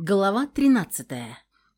Глава 13.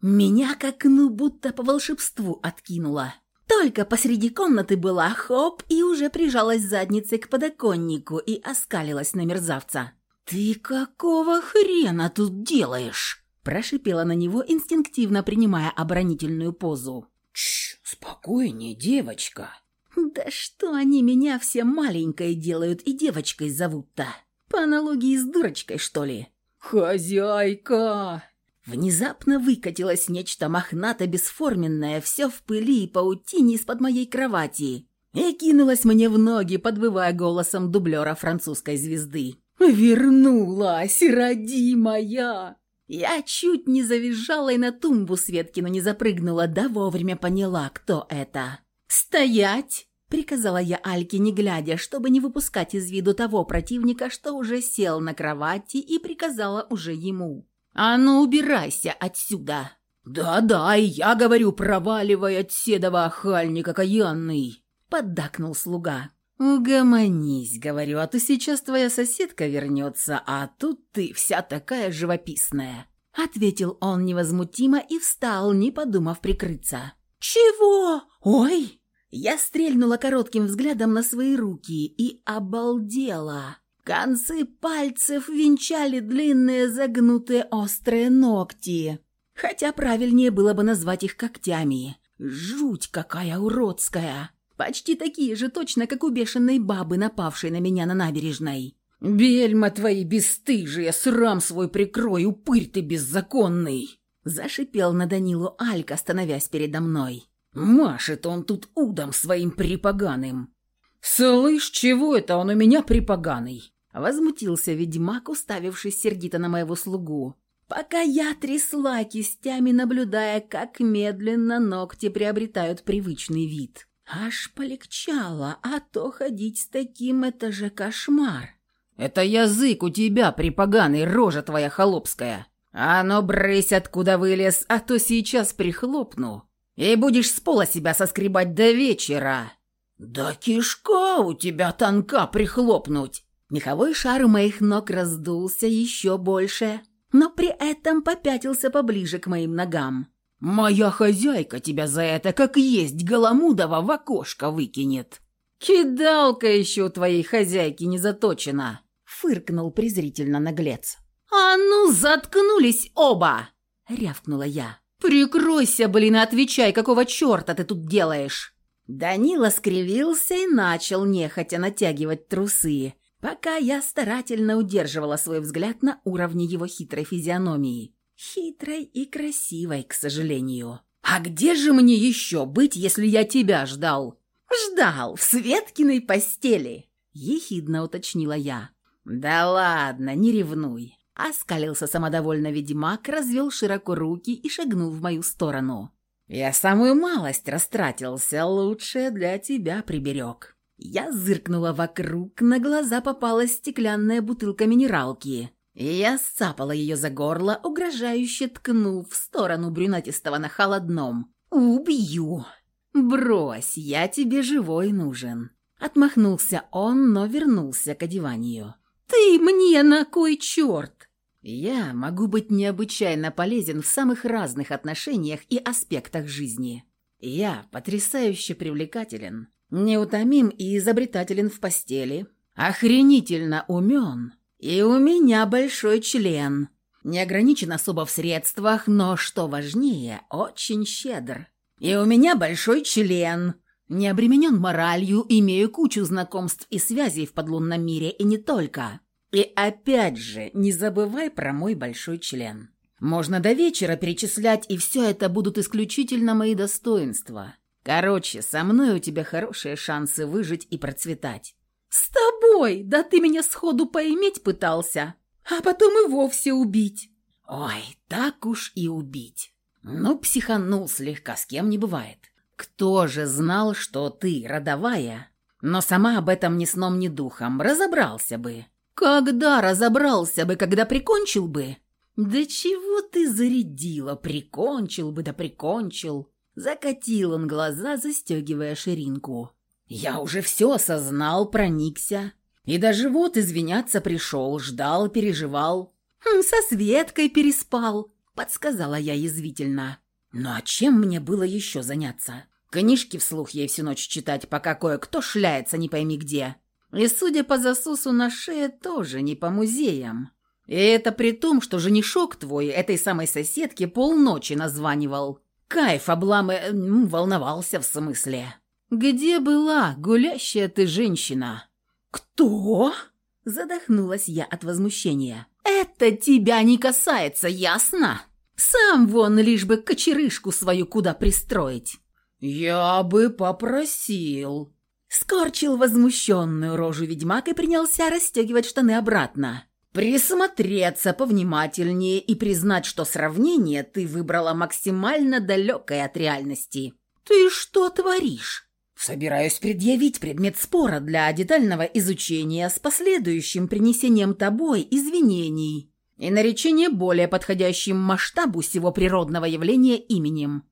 Меня как ну будто по волшебству откинуло. Только посреди комнаты была хоп и уже прижалась задницей к подоконнику и оскалилась на мерзавца. «Ты какого хрена тут делаешь?» Прошипела на него, инстинктивно принимая оборонительную позу. «Тш, спокойнее, девочка!» «Да что они меня все маленькой делают и девочкой зовут-то? По аналогии с дурочкой, что ли?» «Хозяйка!» Внезапно выкатилось нечто мохнато-бесформенное, все в пыли и паутине из-под моей кровати, и кинулось мне в ноги, подвывая голосом дублера французской звезды. «Вернулась, родимая!» Я чуть не завизжала и на тумбу Светкину не запрыгнула, да вовремя поняла, кто это. «Стоять!» — приказала я Альке, не глядя, чтобы не выпускать из виду того противника, что уже сел на кровати, и приказала уже ему. «А ну, убирайся отсюда!» «Да-да, и я говорю, проваливай от седого охальника каянный!» — поддакнул слуга. «Угомонись, — говорю, — а то сейчас твоя соседка вернется, а тут ты вся такая живописная!» Ответил он невозмутимо и встал, не подумав прикрыться. «Чего? Ой!» Я стрельнула коротким взглядом на свои руки и обалдела. Концы пальцев венчали длинные загнутые острые ногти. Хотя правильнее было бы назвать их когтями. Жуть какая уродская! Почти такие же точно, как у бешеной бабы, напавшей на меня на набережной. «Бельма твои бесстыжие, срам свой прикрой, упырь ты беззаконный!» Зашипел на Данилу Алька, становясь передо мной. «Машет он тут удом своим припоганым!» «Слышь, чего это он у меня припоганый?» Возмутился ведьмак, уставившись сердито на моего слугу. Пока я трясла кистями, наблюдая, как медленно ногти приобретают привычный вид. Аж полегчало, а то ходить с таким — это же кошмар. «Это язык у тебя, припоганый, рожа твоя холопская. А ну, брысь, откуда вылез, а то сейчас прихлопну. И будешь с пола себя соскребать до вечера». «Да кишка у тебя тонка прихлопнуть!» Меховой шар у моих ног раздулся еще больше, но при этом попятился поближе к моим ногам. «Моя хозяйка тебя за это, как есть, Голомудова в окошко выкинет!» «Кидалка еще у твоей хозяйки не заточена!» — фыркнул презрительно наглец. «А ну, заткнулись оба!» — рявкнула я. «Прикройся, блин, и отвечай, какого черта ты тут делаешь?» Данила скривился и начал нехотя натягивать трусы, пока я старательно удерживала свой взгляд на уровне его хитрой физиономии. Хитрой и красивой, к сожалению. «А где же мне еще быть, если я тебя ждал?» «Ждал, в Светкиной постели», — ехидно уточнила я. «Да ладно, не ревнуй», — оскалился самодовольно ведьмак, развел широко руки и шагнул в мою сторону. «Я самую малость растратился, лучшее для тебя приберег». Я зыркнула вокруг, на глаза попалась стеклянная бутылка минералки. Я сцапала ее за горло, угрожающе ткнув в сторону брюнатистого на холодном. «Убью!» «Брось, я тебе живой нужен!» Отмахнулся он, но вернулся к одеванию. «Ты мне на кой черт?» «Я могу быть необычайно полезен в самых разных отношениях и аспектах жизни. Я потрясающе привлекателен, неутомим и изобретателен в постели, охренительно умен» И у меня большой член. Не ограничен особо в средствах, но, что важнее, очень щедр. И у меня большой член. Не обременен моралью, имею кучу знакомств и связей в подлунном мире, и не только. И опять же, не забывай про мой большой член. Можно до вечера перечислять, и все это будут исключительно мои достоинства. Короче, со мной у тебя хорошие шансы выжить и процветать. «С тобой! Да ты меня сходу поиметь пытался, а потом и вовсе убить!» «Ой, так уж и убить!» Ну, психанул слегка, с кем не бывает. Кто же знал, что ты родовая? Но сама об этом ни сном, ни духом. Разобрался бы. Когда разобрался бы, когда прикончил бы? Да чего ты зарядила? Прикончил бы, да прикончил. Закатил он глаза, застегивая ширинку. Я уже все осознал, проникся. И даже вот извиняться пришел, ждал, переживал. «Со Светкой переспал», — подсказала я язвительно. «Ну а чем мне было еще заняться? Книжки вслух ей всю ночь читать, пока кое-кто шляется не пойми где. И, судя по засусу на шее, тоже не по музеям. И это при том, что женишок твой этой самой соседке полночи названивал. Кайф обламы... волновался в смысле. Где была гулящая ты женщина?» «Кто?» – задохнулась я от возмущения. «Это тебя не касается, ясно? Сам вон лишь бы кочерышку свою куда пристроить». «Я бы попросил», Скорчил возмущенную рожу ведьмак и принялся расстегивать штаны обратно. «Присмотреться повнимательнее и признать, что сравнение ты выбрала максимально далекое от реальности. Ты что творишь?» «Собираюсь предъявить предмет спора для детального изучения с последующим принесением тобой извинений и наречение более подходящим масштабу всего природного явления именем».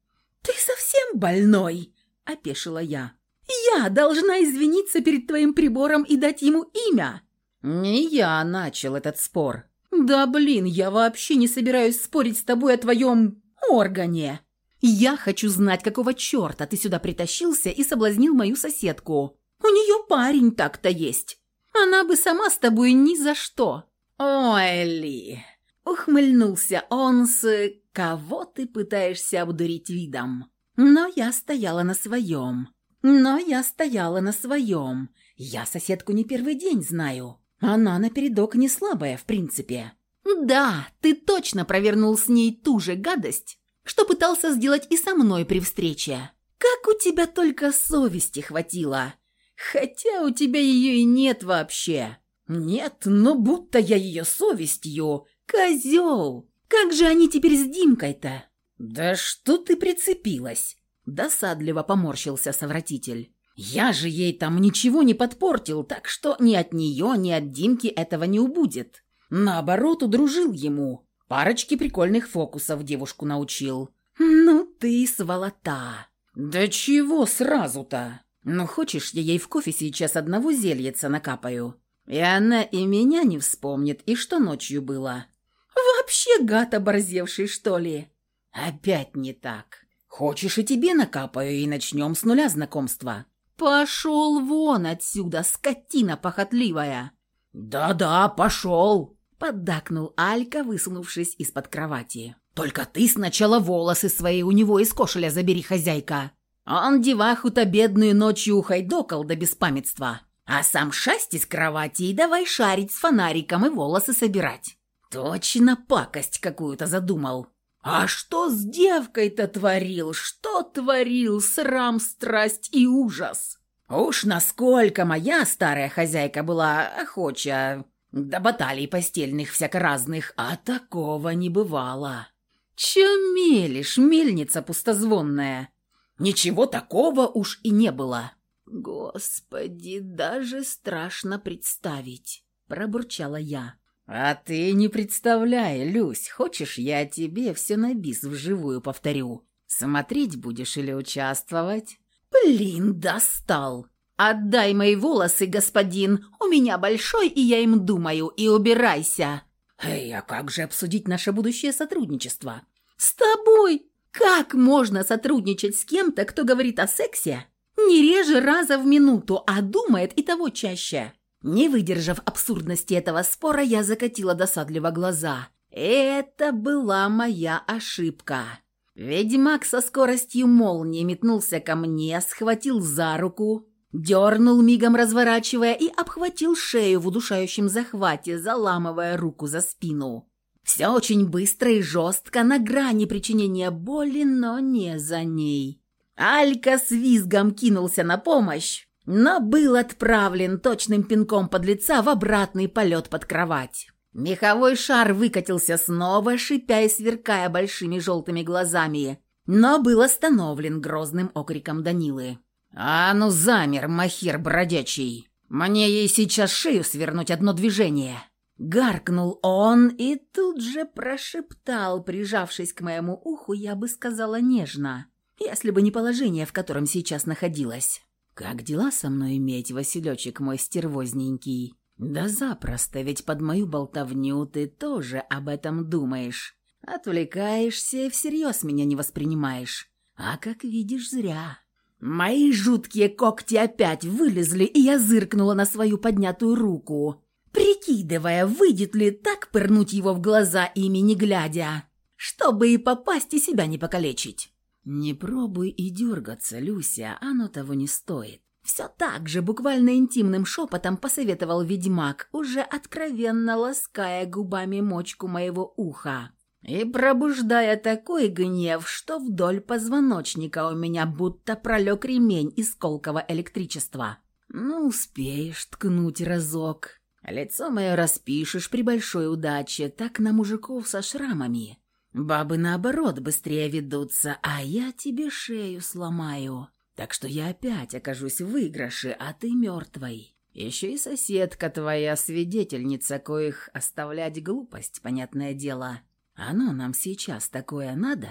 «Ты совсем больной?» – опешила я. Я должна извиниться перед твоим прибором и дать ему имя». «Не я начал этот спор». «Да блин, я вообще не собираюсь спорить с тобой о твоем органе. Я хочу знать, какого черта ты сюда притащился и соблазнил мою соседку. У нее парень так-то есть. Она бы сама с тобой ни за что». «Ой, Ли!» — ухмыльнулся он с «Кого ты пытаешься обдурить видом?» Но я стояла на своем. Но я стояла на своем. Я соседку не первый день знаю. Она напередок не слабая, в принципе. Да, ты точно провернул с ней ту же гадость, что пытался сделать и со мной при встрече. Как у тебя только совести хватило. Хотя у тебя ее и нет вообще. Нет, но будто я ее совестью. Козел! Как же они теперь с Димкой-то? Да что ты прицепилась? Досадливо поморщился совратитель. «Я же ей там ничего не подпортил, так что ни от нее, ни от Димки этого не убудет. Наоборот, удружил ему. Парочки прикольных фокусов девушку научил». «Ну ты сволота!» «Да чего сразу-то? Ну хочешь, я ей в кофе сейчас одного зельица накапаю? И она и меня не вспомнит, и что ночью было?» «Вообще гад оборзевший, что ли?» «Опять не так. Хочешь, и тебе накапаю, и начнем с нуля знакомства». «Пошел вон отсюда, скотина похотливая!» «Да-да, пошел!» — поддакнул Алька, высунувшись из-под кровати. «Только ты сначала волосы свои у него из кошеля забери, хозяйка!» Он деваху-то бедную ночью ухайдокал до беспамятства, а сам шасть из кровати и давай шарить с фонариком и волосы собирать. Точно пакость какую-то задумал. А что с девкой-то творил? Что творил? Срам, страсть и ужас. Уж насколько моя старая хозяйка была охоча до баталий постельных всяко разных, а такого не бывало. Че мелешь, мельница пустозвонная? Ничего такого уж и не было. Господи, даже страшно представить, пробурчала я. «А ты не представляй, Люсь, хочешь, я тебе все на бис вживую повторю? Смотреть будешь или участвовать?» «Блин, достал! Отдай мои волосы, господин, у меня большой, и я им думаю, и убирайся!» «Эй, а как же обсудить наше будущее сотрудничество?» «С тобой! Как можно сотрудничать с кем-то, кто говорит о сексе? Не реже раза в минуту, а думает и того чаще!» Не выдержав абсурдности этого спора, я закатила досадливо глаза. Это была моя ошибка. Ведьмак со скоростью молнии метнулся ко мне, схватил за руку, дернул мигом разворачивая и обхватил шею в удушающем захвате, заламывая руку за спину. Все очень быстро и жестко, на грани причинения боли, но не за ней. Алька с визгом кинулся на помощь, но был отправлен точным пинком под лица в обратный полет под кровать. Меховой шар выкатился снова, шипя и сверкая большими желтыми глазами, но был остановлен грозным окриком Данилы. «А ну замер, махир бродячий! Мне ей сейчас шею свернуть одно движение!» Гаркнул он и тут же прошептал, прижавшись к моему уху, я бы сказала нежно, если бы не положение, в котором сейчас находилась. «Как дела со мной иметь, Василечек мой стервозненький? «Да запросто, ведь под мою болтовню ты тоже об этом думаешь. Отвлекаешься и всерьез меня не воспринимаешь. А как видишь, зря». Мои жуткие когти опять вылезли, и я зыркнула на свою поднятую руку, прикидывая, выйдет ли так пырнуть его в глаза ими не глядя, чтобы и попасть, и себя не покалечить. «Не пробуй и дергаться, Люся, оно того не стоит». Все так же, буквально интимным шепотом посоветовал ведьмак, уже откровенно лаская губами мочку моего уха и пробуждая такой гнев, что вдоль позвоночника у меня будто пролег ремень из колкого электричества. «Ну, успеешь ткнуть разок. Лицо мое распишешь при большой удаче, так на мужиков со шрамами. Бабы, наоборот, быстрее ведутся, а я тебе шею сломаю. Так что я опять окажусь в выигрыше, а ты мертвой. Еще и соседка твоя свидетельница, коих оставлять глупость, понятное дело. Оно нам сейчас такое надо?»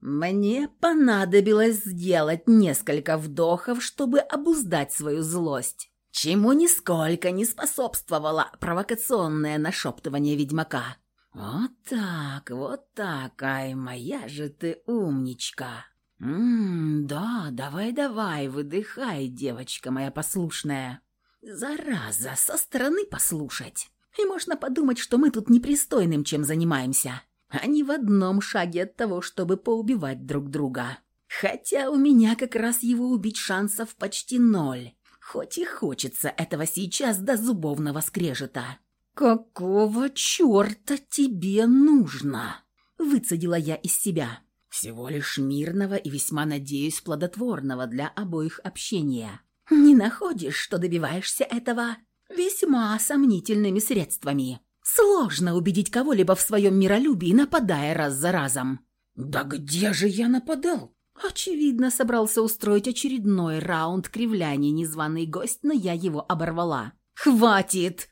Мне понадобилось сделать несколько вдохов, чтобы обуздать свою злость, чему нисколько не способствовало провокационное нашептывание ведьмака. «Вот так, вот так, ай, моя же ты умничка!» «Ммм, да, давай-давай, выдыхай, девочка моя послушная!» «Зараза, со стороны послушать!» «И можно подумать, что мы тут непристойным чем занимаемся!» Они в одном шаге от того, чтобы поубивать друг друга. Хотя у меня как раз его убить шансов почти ноль. Хоть и хочется этого сейчас до зубовного скрежета. «Какого черта тебе нужно?» Выцедила я из себя. Всего лишь мирного и весьма, надеюсь, плодотворного для обоих общения. Не находишь, что добиваешься этого весьма сомнительными средствами? Сложно убедить кого-либо в своем миролюбии, нападая раз за разом. «Да где же я нападал?» Очевидно, собрался устроить очередной раунд кривляний незваный гость, но я его оборвала. «Хватит!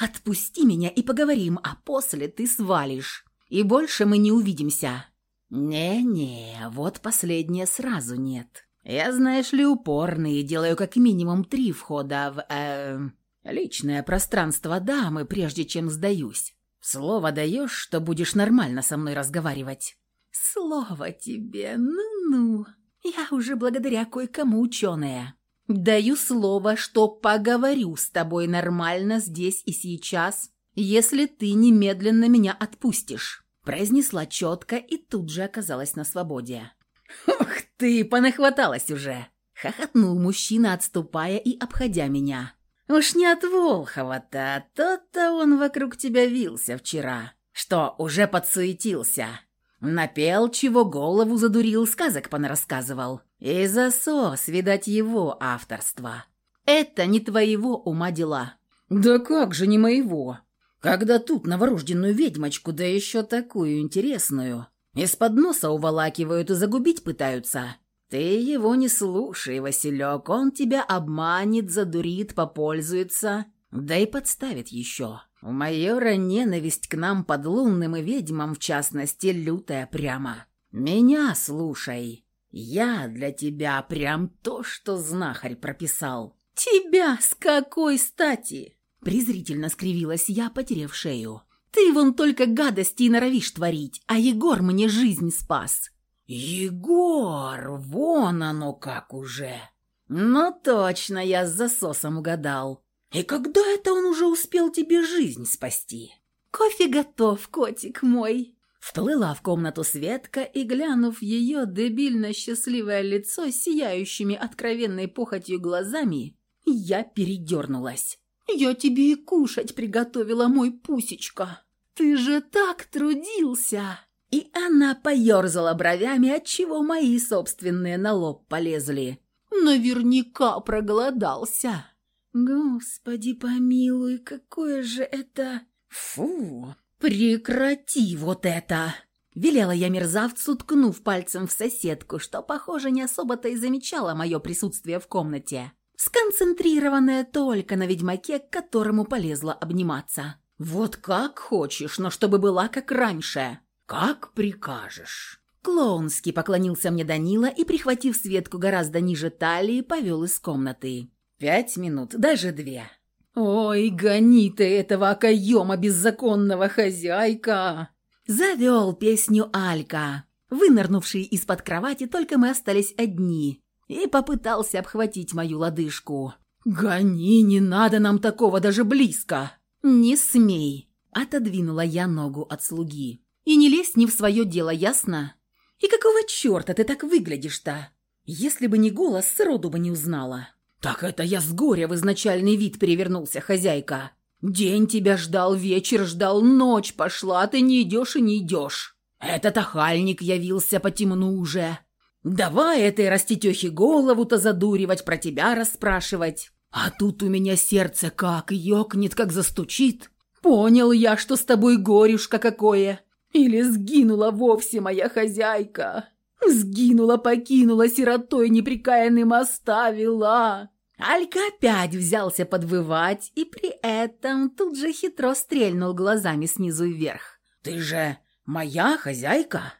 Отпусти меня и поговорим, а после ты свалишь. И больше мы не увидимся». «Не-не, вот последнее сразу нет. Я, знаешь ли, упорный, делаю как минимум три входа в... Э, Личное пространство дамы, прежде чем сдаюсь. Слово даешь, что будешь нормально со мной разговаривать. Слово тебе, ну-ну. Я уже благодаря кое-кому ученая. Даю слово, что поговорю с тобой нормально здесь и сейчас, если ты немедленно меня отпустишь. Произнесла четко и тут же оказалась на свободе. «Ух ты, понахваталась уже!» Хохотнул мужчина, отступая и обходя меня. Уж не от Волхова-то, а тот-то он вокруг тебя вился вчера. Что, уже подсуетился? Напел, чего голову задурил, сказок понарассказывал. И засос, видать, его авторство. Это не твоего ума дела. Да как же не моего? Когда тут новорожденную ведьмочку, да еще такую интересную, из-под носа уволакивают и загубить пытаются. «Ты его не слушай, Василек, он тебя обманет, задурит, попользуется, да и подставит еще. У майора ненависть к нам подлунным и ведьмам, в частности, лютая прямо. Меня слушай, я для тебя прям то, что знахарь прописал». «Тебя с какой стати?» Презрительно скривилась я, потеряв шею. «Ты вон только гадости и норовишь творить, а Егор мне жизнь спас. «Егор, вон оно как уже!» «Ну точно, я с засосом угадал. И когда это он уже успел тебе жизнь спасти?» «Кофе готов, котик мой!» Вплыла в комнату Светка и, глянув ее дебильно счастливое лицо сияющими откровенной похотью глазами, я передернулась. «Я тебе и кушать приготовила, мой пусечка! Ты же так трудился!» И она поерзала бровями, отчего мои собственные на лоб полезли. Наверняка проголодался. Господи помилуй, какое же это... Фу, прекрати вот это! Велела я мерзавцу, ткнув пальцем в соседку, что, похоже, не особо-то и замечала мое присутствие в комнате, сконцентрированное только на ведьмаке, к которому полезла обниматься. «Вот как хочешь, но чтобы была как раньше!» «Как прикажешь». Клоунски поклонился мне Данила и, прихватив Светку гораздо ниже талии, повел из комнаты. «Пять минут, даже две». «Ой, гони ты этого окоема беззаконного хозяйка!» Завел песню Алька. Вынырнувший из-под кровати, только мы остались одни, и попытался обхватить мою лодыжку. «Гони, не надо нам такого даже близко!» «Не смей!» – отодвинула я ногу от слуги. «И не лезь не в свое дело, ясно? И какого черта ты так выглядишь-то? Если бы не голос, сроду бы не узнала». «Так это я с горя в изначальный вид перевернулся, хозяйка. День тебя ждал, вечер ждал, ночь пошла, а ты не идешь и не идешь. Этот охальник явился по темну уже. Давай этой растетехе голову-то задуривать, про тебя расспрашивать. А тут у меня сердце как ёкнет, как застучит. Понял я, что с тобой горюшка какое. Или сгинула вовсе моя хозяйка. Сгинула, покинула, сиротой неприкаянным оставила. Алька опять взялся подвывать и при этом тут же хитро стрельнул глазами снизу вверх. «Ты же моя хозяйка?»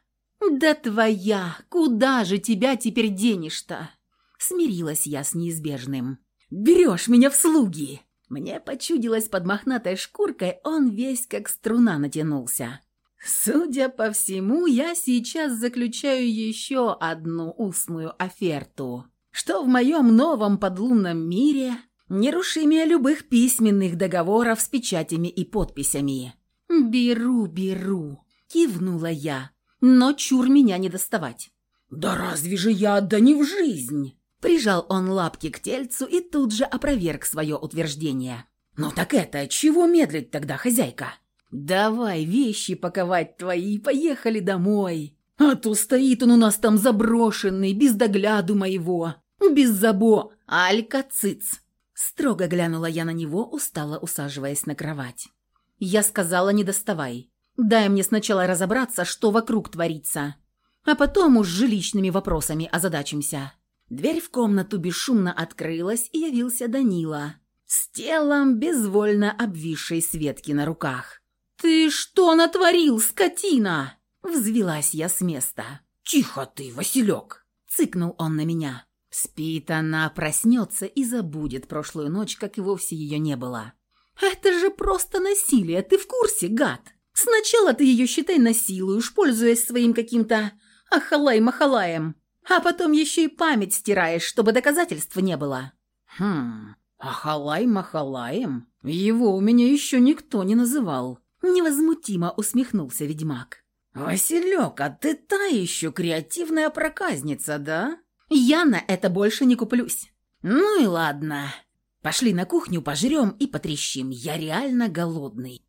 «Да твоя! Куда же тебя теперь денешь-то?» Смирилась я с неизбежным. «Берешь меня в слуги!» Мне почудилось под мохнатой шкуркой, он весь как струна натянулся. Судя по всему, я сейчас заключаю еще одну устную оферту что в моем новом подлунном мире нерушимее любых письменных договоров с печатями и подписями. «Беру, беру», — кивнула я, — «но чур меня не доставать». «Да разве же я да не в жизнь?» Прижал он лапки к тельцу и тут же опроверг свое утверждение. «Ну так это, чего медлить тогда, хозяйка?» «Давай вещи паковать твои, поехали домой. А то стоит он у нас там заброшенный, без догляду моего. Без забо, Алька цыц!» Строго глянула я на него, устало усаживаясь на кровать. Я сказала, не доставай. Дай мне сначала разобраться, что вокруг творится. А потом уж жилищными вопросами озадачимся. Дверь в комнату бесшумно открылась, и явился Данила. С телом безвольно обвисшей Светки на руках. «Ты что натворил, скотина?» Взвелась я с места. «Тихо ты, Василек!» Цыкнул он на меня. Спит она, проснется и забудет прошлую ночь, как и вовсе ее не было. «Это же просто насилие, ты в курсе, гад? Сначала ты ее, считай, насилуешь, пользуясь своим каким-то ахалай-махалаем, а потом еще и память стираешь, чтобы доказательства не было». «Хм, ахалай-махалаем? Его у меня еще никто не называл». Невозмутимо усмехнулся ведьмак. «Василек, а ты та еще креативная проказница, да?» Я на это больше не куплюсь. Ну и ладно. Пошли на кухню, пожрем и потрещим. Я реально голодный.